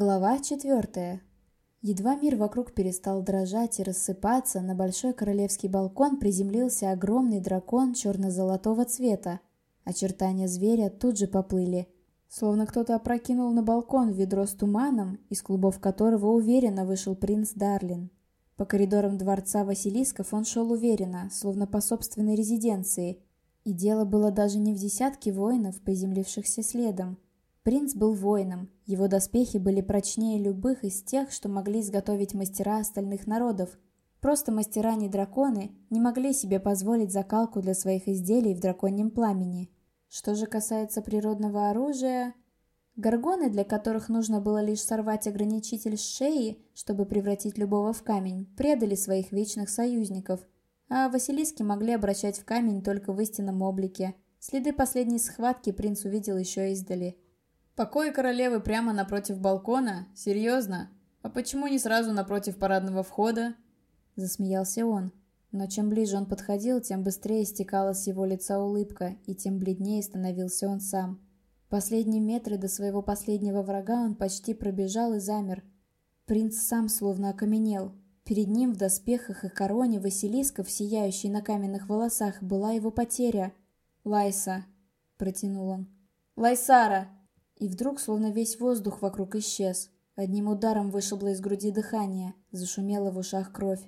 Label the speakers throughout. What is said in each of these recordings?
Speaker 1: Глава четвертая. Едва мир вокруг перестал дрожать и рассыпаться, на большой королевский балкон приземлился огромный дракон черно-золотого цвета. Очертания зверя тут же поплыли. Словно кто-то опрокинул на балкон ведро с туманом, из клубов которого уверенно вышел принц Дарлин. По коридорам дворца Василисков он шел уверенно, словно по собственной резиденции. И дело было даже не в десятке воинов, приземлившихся следом, Принц был воином, его доспехи были прочнее любых из тех, что могли изготовить мастера остальных народов. Просто мастера не драконы не могли себе позволить закалку для своих изделий в драконьем пламени. Что же касается природного оружия... Горгоны, для которых нужно было лишь сорвать ограничитель с шеи, чтобы превратить любого в камень, предали своих вечных союзников, а Василиски могли обращать в камень только в истинном облике. Следы последней схватки принц увидел еще издали.
Speaker 2: Покой королевы прямо напротив балкона? Серьезно? А почему не сразу напротив парадного входа?
Speaker 1: Засмеялся он. Но чем ближе он подходил, тем быстрее стекала с его лица улыбка, и тем бледнее становился он сам. Последние метры до своего последнего врага он почти пробежал и замер. Принц сам словно окаменел. Перед ним в доспехах и короне Василисков, сияющей на каменных волосах, была его потеря.
Speaker 2: «Лайса», — протянул он.
Speaker 1: «Лайсара!» И вдруг, словно весь воздух вокруг исчез. Одним ударом вышибло из груди дыхание, зашумела в ушах кровь.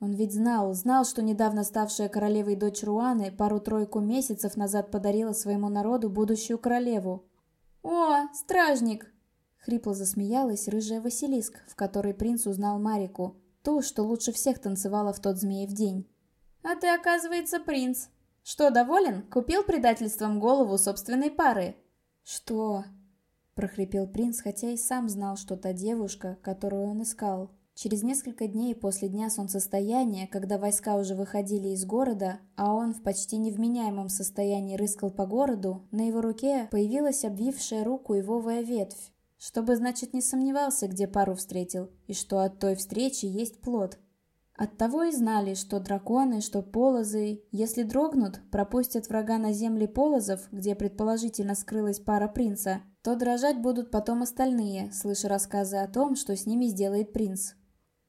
Speaker 1: Он ведь знал, знал, что недавно ставшая королевой дочь Руаны пару-тройку месяцев назад подарила своему народу будущую королеву.
Speaker 3: «О, стражник!»
Speaker 1: Хрипло засмеялась рыжая Василиск, в которой принц узнал Марику, ту, что лучше всех танцевала в тот змеев день.
Speaker 3: «А ты, оказывается, принц. Что, доволен? Купил предательством голову собственной пары?»
Speaker 1: «Что?» Прохрипел принц, хотя и сам знал, что та девушка, которую он искал. Через несколько дней после дня солнцестояния, когда войска уже выходили из города, а он в почти невменяемом состоянии рыскал по городу, на его руке появилась обвившая руку ивовая ветвь, чтобы, значит, не сомневался, где пару встретил, и что от той встречи есть плод. Оттого и знали, что драконы, что полозы, если дрогнут, пропустят врага на земли полозов, где предположительно скрылась пара принца, то дрожать будут потом остальные, слыша рассказы о том, что с ними сделает принц.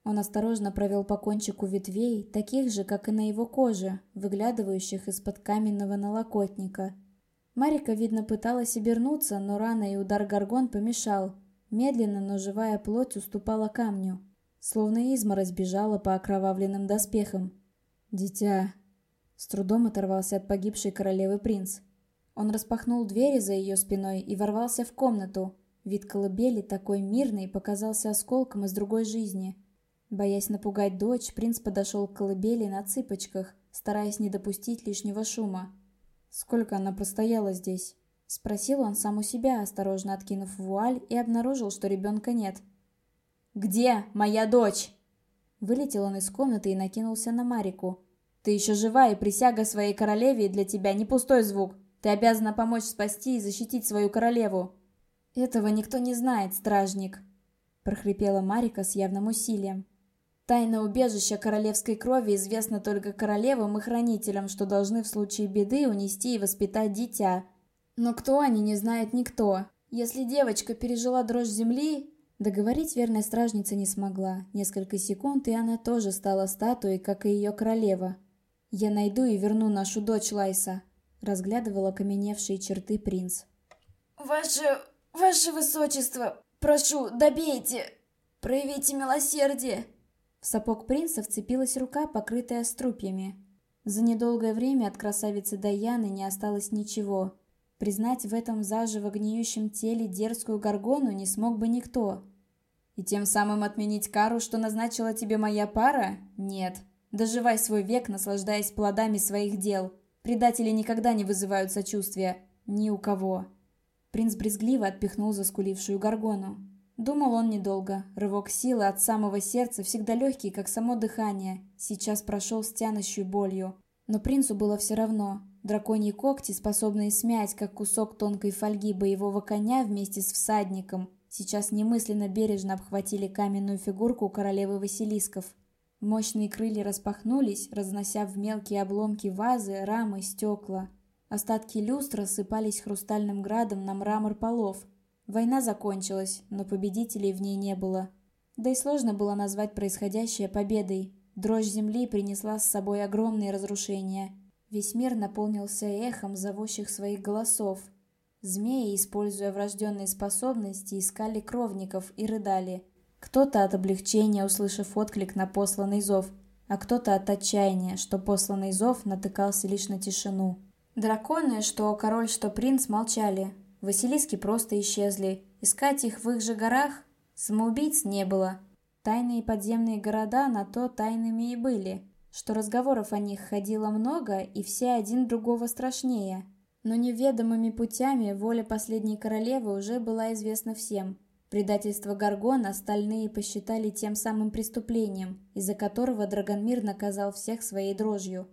Speaker 1: Он осторожно провел по кончику ветвей, таких же, как и на его коже, выглядывающих из-под каменного налокотника. Марика, видно, пыталась обернуться, но рана и удар горгон помешал. Медленно, но живая плоть уступала камню. Словно изморозь бежала по окровавленным доспехам. «Дитя!» С трудом оторвался от погибшей королевы принц. Он распахнул двери за ее спиной и ворвался в комнату. Вид колыбели, такой мирный, показался осколком из другой жизни. Боясь напугать дочь, принц подошел к колыбели на цыпочках, стараясь не допустить лишнего шума. «Сколько она простояла здесь?» Спросил он сам у себя, осторожно откинув вуаль, и обнаружил, что ребенка нет – «Где моя дочь?» Вылетел он из комнаты и накинулся на Марику. «Ты еще жива, и присяга своей королеве для тебя не пустой звук. Ты обязана помочь спасти и защитить свою королеву». «Этого никто не знает, стражник», — прохрипела Марика с явным усилием. «Тайна убежища королевской крови известна только королевам и хранителям, что должны в случае беды унести и воспитать дитя. Но кто они, не знает никто. Если девочка пережила дрожь земли, Договорить верная стражница не смогла. Несколько секунд, и она тоже стала статуей, как и ее королева. «Я найду и верну нашу дочь Лайса», — разглядывал окаменевшие черты принц.
Speaker 3: «Ваше... ваше высочество, прошу, добейте! Проявите милосердие!»
Speaker 1: В сапог принца вцепилась рука, покрытая струпьями. За недолгое время от красавицы Даяны не осталось ничего. Признать в этом заживо гниющем теле дерзкую горгону не смог бы никто. И тем самым отменить кару, что назначила тебе моя пара? Нет. Доживай свой век, наслаждаясь плодами своих дел. Предатели никогда не вызывают сочувствия. Ни у кого. Принц брезгливо отпихнул заскулившую горгону. Думал он недолго. Рывок силы от самого сердца, всегда легкий, как само дыхание, сейчас прошел с тянущей болью. Но принцу было все равно. Драконьи когти, способные смять, как кусок тонкой фольги боевого коня вместе с всадником, сейчас немысленно бережно обхватили каменную фигурку королевы Василисков. Мощные крылья распахнулись, разнося в мелкие обломки вазы, рамы, стекла. Остатки люстр рассыпались хрустальным градом на мрамор полов. Война закончилась, но победителей в ней не было. Да и сложно было назвать происходящее победой. Дрожь земли принесла с собой огромные разрушения. Весь мир наполнился эхом зовущих своих голосов. Змеи, используя врожденные способности, искали кровников и рыдали. Кто-то от облегчения, услышав отклик на посланный зов, а кто-то от отчаяния, что посланный зов натыкался лишь на тишину. Драконы, что король, что принц, молчали. Василиски просто исчезли. Искать их в их же горах самоубийц не было. Тайные подземные города на то тайными и были, что разговоров о них ходило много, и все один другого страшнее. Но неведомыми путями воля последней королевы уже была известна всем. Предательство Гаргона остальные посчитали тем самым преступлением, из-за которого Драгонмир наказал всех своей дрожью.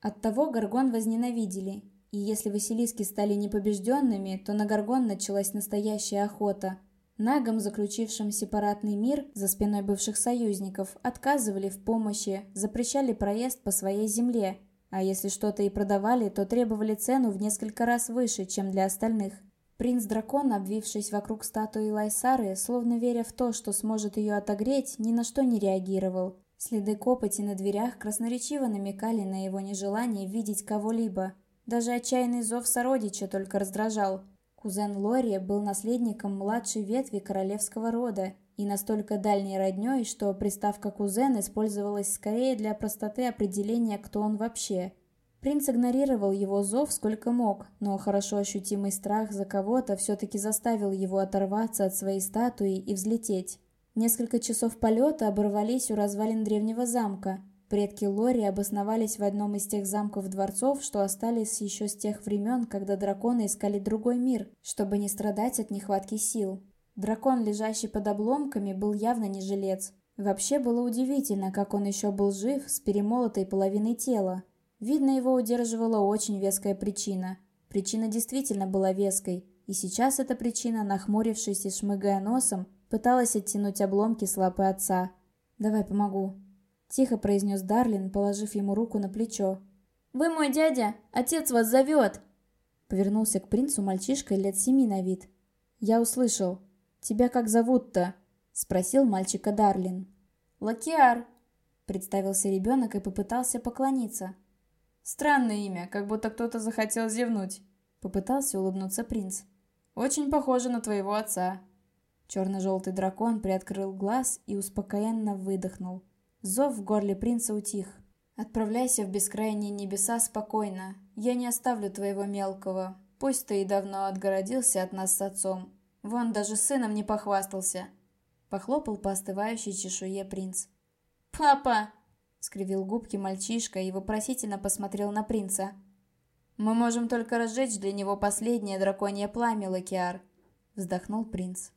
Speaker 1: Оттого Гаргон возненавидели, и если Василиски стали непобежденными, то на Гаргон началась настоящая охота – Нагам, заключившим сепаратный мир за спиной бывших союзников, отказывали в помощи, запрещали проезд по своей земле, а если что-то и продавали, то требовали цену в несколько раз выше, чем для остальных. Принц-дракон, обвившись вокруг статуи Лайсары, словно веря в то, что сможет ее отогреть, ни на что не реагировал. Следы копоти на дверях красноречиво намекали на его нежелание видеть кого-либо. Даже отчаянный зов сородича только раздражал – Кузен Лори был наследником младшей ветви королевского рода и настолько дальней роднёй, что приставка «кузен» использовалась скорее для простоты определения, кто он вообще. Принц игнорировал его зов сколько мог, но хорошо ощутимый страх за кого-то все-таки заставил его оторваться от своей статуи и взлететь. Несколько часов полета оборвались у развалин древнего замка – Предки Лори обосновались в одном из тех замков-дворцов, что остались еще с тех времен, когда драконы искали другой мир, чтобы не страдать от нехватки сил. Дракон, лежащий под обломками, был явно не жилец. Вообще было удивительно, как он еще был жив с перемолотой половиной тела. Видно, его удерживала очень веская причина. Причина действительно была веской, и сейчас эта причина, нахмурившись и шмыгая носом, пыталась оттянуть обломки с лапы отца. «Давай помогу», — тихо произнес Дарлин, положив ему руку на плечо.
Speaker 3: «Вы мой дядя! Отец вас зовет!»
Speaker 1: Повернулся к принцу мальчишка лет семи на вид. «Я услышал. Тебя как зовут-то?» — спросил мальчика Дарлин.
Speaker 3: «Лакиар», —
Speaker 2: представился ребенок и попытался поклониться. «Странное имя, как будто кто-то захотел зевнуть», — попытался улыбнуться принц. «Очень похоже на твоего отца». Черно-желтый дракон приоткрыл глаз и успокоенно выдохнул. Зов в горле принца утих. «Отправляйся в бескрайние небеса спокойно. Я не оставлю твоего мелкого. Пусть ты и давно отгородился от нас с отцом. Вон даже сыном не похвастался». Похлопал по остывающей чешуе принц.
Speaker 3: «Папа!»
Speaker 2: — скривил губки мальчишка и вопросительно посмотрел на принца. «Мы можем только разжечь для него последнее драконье пламя, Лакиар», — вздохнул принц.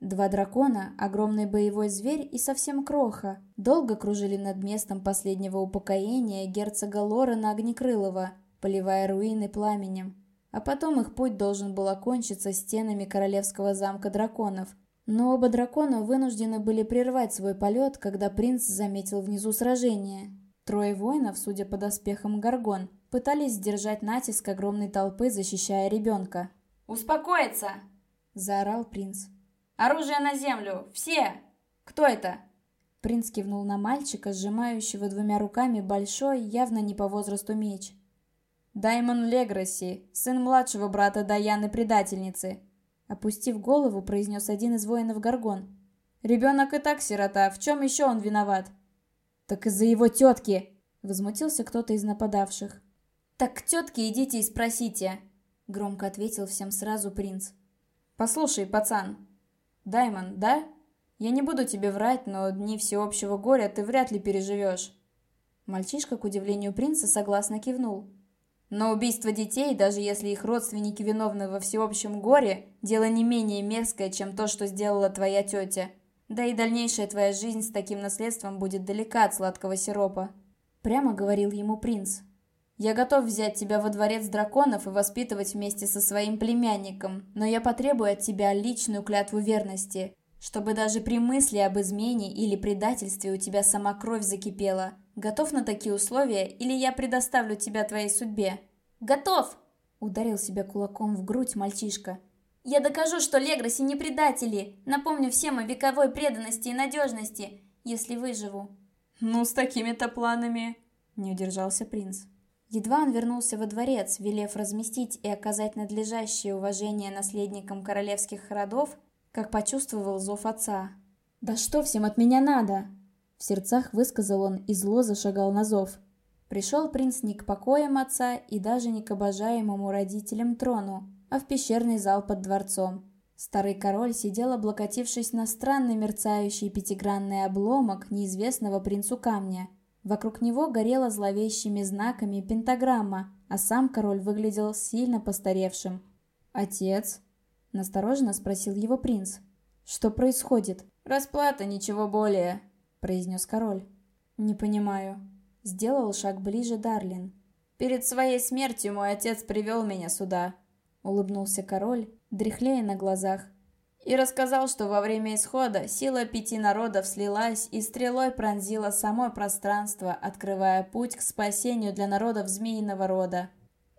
Speaker 2: Два дракона, огромный боевой зверь и совсем кроха, долго кружили над местом последнего упокоения герцога Лорена Огнекрылова, поливая руины пламенем. А потом их путь должен был окончиться стенами королевского замка драконов. Но оба дракона вынуждены были прервать свой полет, когда принц заметил внизу сражение. Трое воинов, судя по доспехам Гаргон, пытались сдержать натиск огромной толпы, защищая ребенка.
Speaker 3: «Успокоиться!»
Speaker 2: – заорал принц.
Speaker 3: «Оружие на землю! Все! Кто это?»
Speaker 1: Принц кивнул на мальчика, сжимающего двумя руками большой, явно не по возрасту меч.
Speaker 2: «Даймон Легроси, сын младшего брата Даяны-предательницы», опустив голову, произнес один из воинов Гаргон. «Ребенок и так сирота, в чем еще он виноват?»
Speaker 1: «Так из-за его тетки!» — возмутился кто-то из нападавших.
Speaker 3: «Так к тетке идите и спросите!»
Speaker 1: — громко ответил всем сразу принц.
Speaker 2: «Послушай, пацан, Даймон, да? Я не буду тебе врать, но дни всеобщего горя ты вряд ли переживешь».
Speaker 1: Мальчишка, к удивлению принца, согласно кивнул.
Speaker 2: Но убийство детей, даже если их родственники виновны во всеобщем горе, дело не менее мерзкое, чем то, что сделала твоя тетя. Да и дальнейшая твоя жизнь с таким наследством будет далека от сладкого сиропа.
Speaker 1: Прямо говорил ему принц.
Speaker 2: Я готов взять тебя во дворец драконов и воспитывать вместе со своим племянником, но я потребую от тебя личную клятву верности, чтобы даже при мысли об измене или предательстве у тебя сама кровь закипела. Готов на такие условия, или я предоставлю тебя твоей судьбе?»
Speaker 3: «Готов!»
Speaker 1: — ударил себя кулаком в грудь мальчишка.
Speaker 3: Я докажу, что Легроси не предатели. Напомню всем о вековой преданности и надежности, если выживу».
Speaker 2: «Ну, с такими-то планами...» — не удержался принц.
Speaker 1: Едва он вернулся во дворец, велев разместить и оказать надлежащее уважение наследникам королевских родов, как почувствовал зов отца. «Да что всем от меня надо?» В сердцах высказал он и зло зашагал на зов. Пришел принц не к покоям отца и даже не к обожаемому родителям трону, а в пещерный зал под дворцом. Старый король сидел, облокотившись на странный мерцающий пятигранный обломок неизвестного принцу камня. Вокруг него горела зловещими знаками пентаграмма, а сам король выглядел сильно постаревшим. «Отец?» – настороженно спросил его принц. «Что происходит?»
Speaker 2: «Расплата, ничего более», – произнес король.
Speaker 1: «Не понимаю». Сделал шаг ближе Дарлин.
Speaker 2: «Перед своей смертью мой отец привел меня сюда», — улыбнулся король, дряхлея на глазах. «И рассказал, что во время исхода сила пяти народов слилась и стрелой пронзила само пространство, открывая путь к спасению для народов змеиного рода.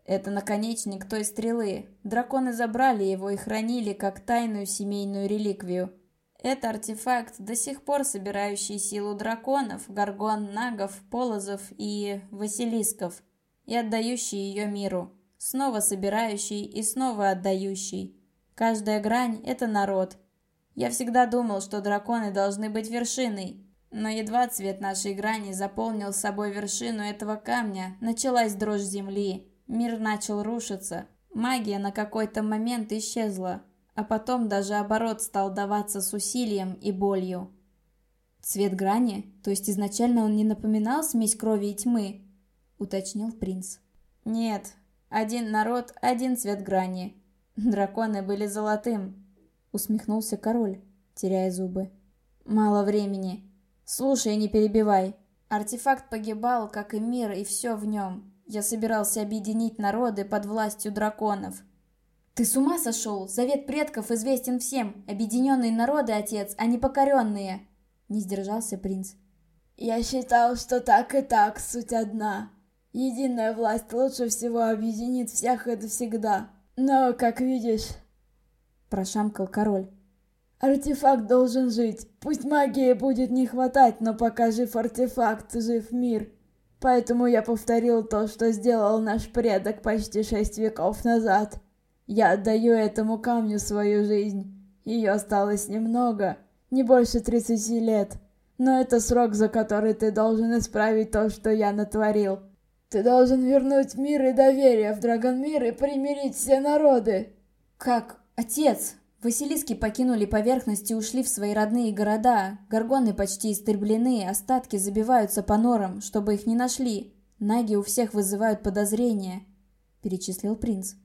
Speaker 2: Это наконечник той стрелы. Драконы забрали его и хранили как тайную семейную реликвию. Это артефакт, до сих пор собирающий силу драконов, горгон, нагов, полозов и василисков, и отдающий ее миру, снова собирающий и снова отдающий. Каждая грань — это народ. Я всегда думал, что драконы должны быть вершиной, но едва цвет нашей грани заполнил собой вершину этого камня, началась дрожь земли, мир начал рушиться, магия на какой-то момент исчезла, а потом даже оборот стал даваться с усилием и болью.
Speaker 1: «Цвет грани? То есть изначально он не напоминал смесь крови и тьмы?» — уточнил принц.
Speaker 2: «Нет, один народ, один цвет грани. Драконы были золотым», — усмехнулся король, теряя зубы. «Мало времени. Слушай, не перебивай. Артефакт погибал, как и мир, и все в нем. Я собирался объединить народы под властью драконов.
Speaker 3: «Ты с ума сошел? Завет предков известен всем. Объединенные народы, отец, а не покоренные!» Не сдержался принц.
Speaker 4: «Я считал, что так и так суть одна. Единая власть лучше всего объединит всех и всегда. Но, как видишь...»
Speaker 1: Прошамкал король.
Speaker 4: «Артефакт должен жить. Пусть магии будет не хватать, но пока жив артефакт, жив мир. Поэтому я повторил то, что сделал наш предок почти шесть веков назад». Я отдаю этому камню свою жизнь. Ее осталось немного, не больше тридцати лет. Но это срок, за который ты должен исправить то, что я натворил. Ты должен вернуть мир и доверие в Драгонмир и примирить все народы.
Speaker 3: Как? Отец? Василиски покинули поверхность и ушли в свои родные города. Горгоны почти истреблены, остатки забиваются по норам, чтобы их не нашли. Наги у всех вызывают подозрения, перечислил принц.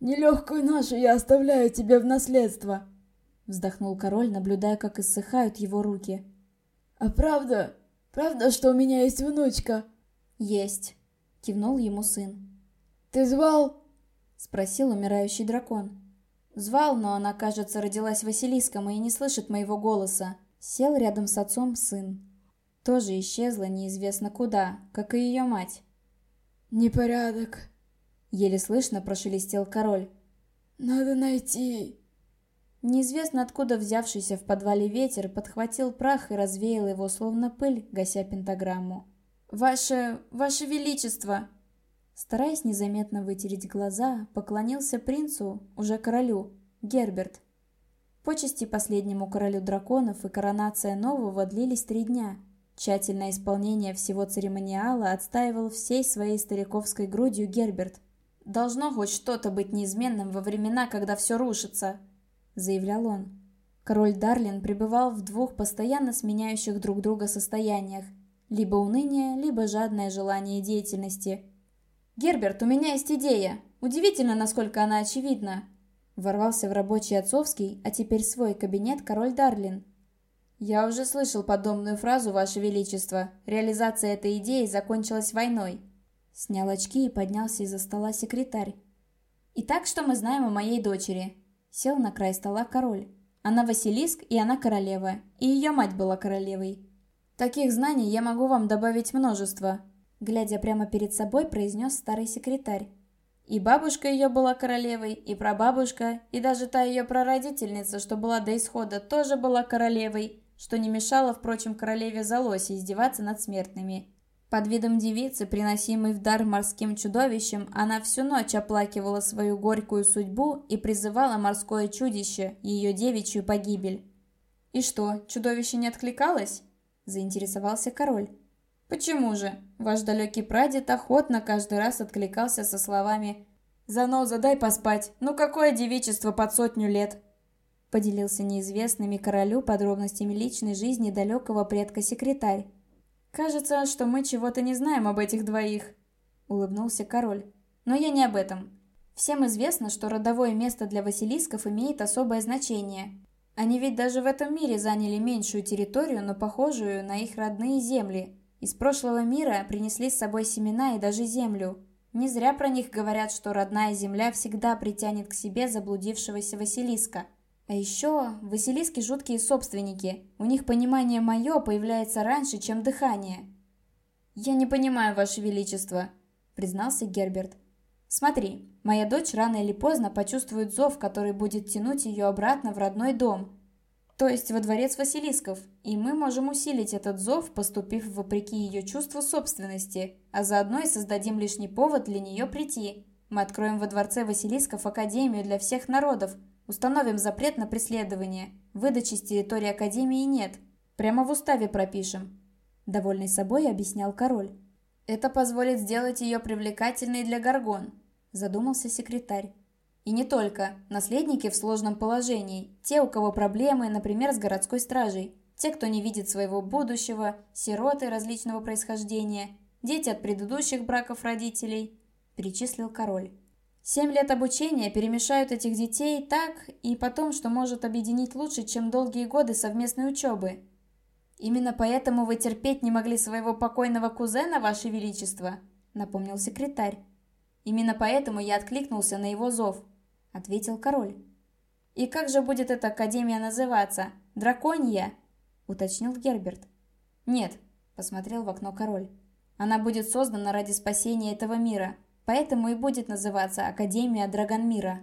Speaker 4: Нелегкую ношу я оставляю тебе в наследство!»
Speaker 1: Вздохнул король, наблюдая, как иссыхают его руки.
Speaker 4: «А правда? Правда, что у меня есть внучка?»
Speaker 1: «Есть», — кивнул ему сын.
Speaker 4: «Ты звал?»
Speaker 1: — спросил умирающий дракон.
Speaker 3: «Звал, но она, кажется, родилась Василиском и не слышит моего голоса».
Speaker 1: Сел рядом с отцом сын. Тоже исчезла неизвестно куда, как и ее мать.
Speaker 4: «Непорядок»,
Speaker 1: Еле слышно прошелестел король.
Speaker 4: «Надо найти...»
Speaker 1: Неизвестно откуда взявшийся в подвале ветер подхватил прах и развеял его, словно пыль, гася пентаграмму.
Speaker 3: «Ваше... Ваше Величество!»
Speaker 1: Стараясь незаметно вытереть глаза, поклонился принцу, уже королю, Герберт. Почести последнему королю драконов и коронация нового длились три дня. Тщательное исполнение всего церемониала отстаивал всей своей стариковской грудью Герберт.
Speaker 3: «Должно хоть что-то быть неизменным во времена, когда все рушится», — заявлял он.
Speaker 1: Король Дарлин пребывал в двух постоянно сменяющих друг друга состояниях. Либо уныние, либо жадное желание деятельности.
Speaker 3: «Герберт, у меня есть идея. Удивительно, насколько она очевидна».
Speaker 1: Ворвался в рабочий отцовский, а теперь свой кабинет король Дарлин.
Speaker 3: «Я уже слышал подобную фразу, Ваше Величество. Реализация этой идеи закончилась войной.
Speaker 1: Снял очки и поднялся из-за стола секретарь.
Speaker 3: «Итак, что мы знаем о моей дочери?»
Speaker 1: Сел на край стола король. Она Василиск, и она королева. И ее мать была королевой.
Speaker 3: «Таких знаний я могу вам добавить множество»,
Speaker 1: глядя прямо перед собой, произнес старый секретарь.
Speaker 2: И бабушка ее была королевой, и прабабушка, и даже та ее прародительница, что была до исхода, тоже была королевой, что не мешало, впрочем, королеве Залосе издеваться над смертными. Под видом девицы, приносимой в дар морским чудовищем, она всю ночь оплакивала свою горькую судьбу и призывала морское чудище, ее девичью погибель. «И что, чудовище не откликалось?» – заинтересовался король. «Почему же? Ваш далекий прадед охотно каждый раз откликался со словами «Заноза, дай поспать! Ну какое девичество под сотню лет!» Поделился неизвестными королю подробностями личной жизни далекого предка-секретарь. «Кажется, что мы чего-то не знаем об этих двоих», — улыбнулся король. «Но я не об этом. Всем известно, что родовое место для Василисков имеет особое значение. Они ведь даже в этом мире заняли меньшую территорию, но похожую на их родные земли. Из прошлого мира принесли с собой семена и даже землю. Не зря про них говорят, что родная земля всегда притянет к себе заблудившегося Василиска. А еще Василиски жуткие собственники. У них понимание мое появляется раньше, чем дыхание. «Я не понимаю, Ваше Величество», — признался Герберт. «Смотри, моя дочь рано или поздно почувствует зов, который будет тянуть ее обратно в родной дом, то есть во дворец Василисков, и мы можем усилить этот зов, поступив вопреки ее чувству собственности, а заодно и создадим лишний повод для нее прийти. Мы откроем во дворце Василисков Академию для всех народов, Установим запрет на преследование. Выдачи с территории Академии нет. Прямо в уставе пропишем. Довольный собой объяснял король. Это позволит сделать ее привлекательной для Гаргон, задумался секретарь. И не только. Наследники в сложном положении. Те, у кого проблемы, например, с городской стражей. Те, кто не видит своего будущего, сироты различного происхождения, дети от предыдущих браков родителей, перечислил король. Семь лет обучения перемешают этих детей так и потом, что может объединить лучше, чем долгие годы совместной учебы. Именно поэтому вы терпеть не могли своего покойного кузена, Ваше Величество, напомнил секретарь. Именно поэтому я откликнулся на его зов, ответил король. И как же будет эта академия называться? Драконья? уточнил Герберт. Нет, посмотрел в окно король. Она будет создана ради спасения этого мира. Поэтому и будет называться Академия Драгонмира.